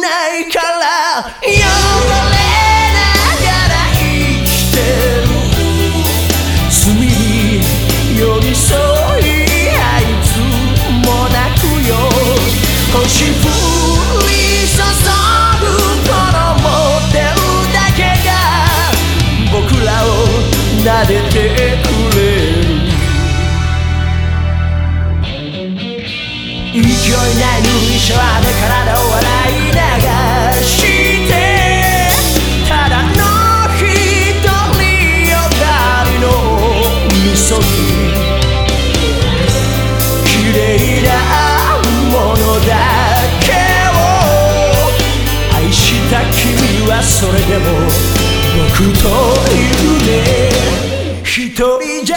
ないから汚れながら生きてる罪に寄り添いあいつも泣くよ星降り注ぐこのモデルだけが僕らを撫でてくれる。勢いない涙はあれからだだけを愛した君はそれでも僕といるね。一人じゃ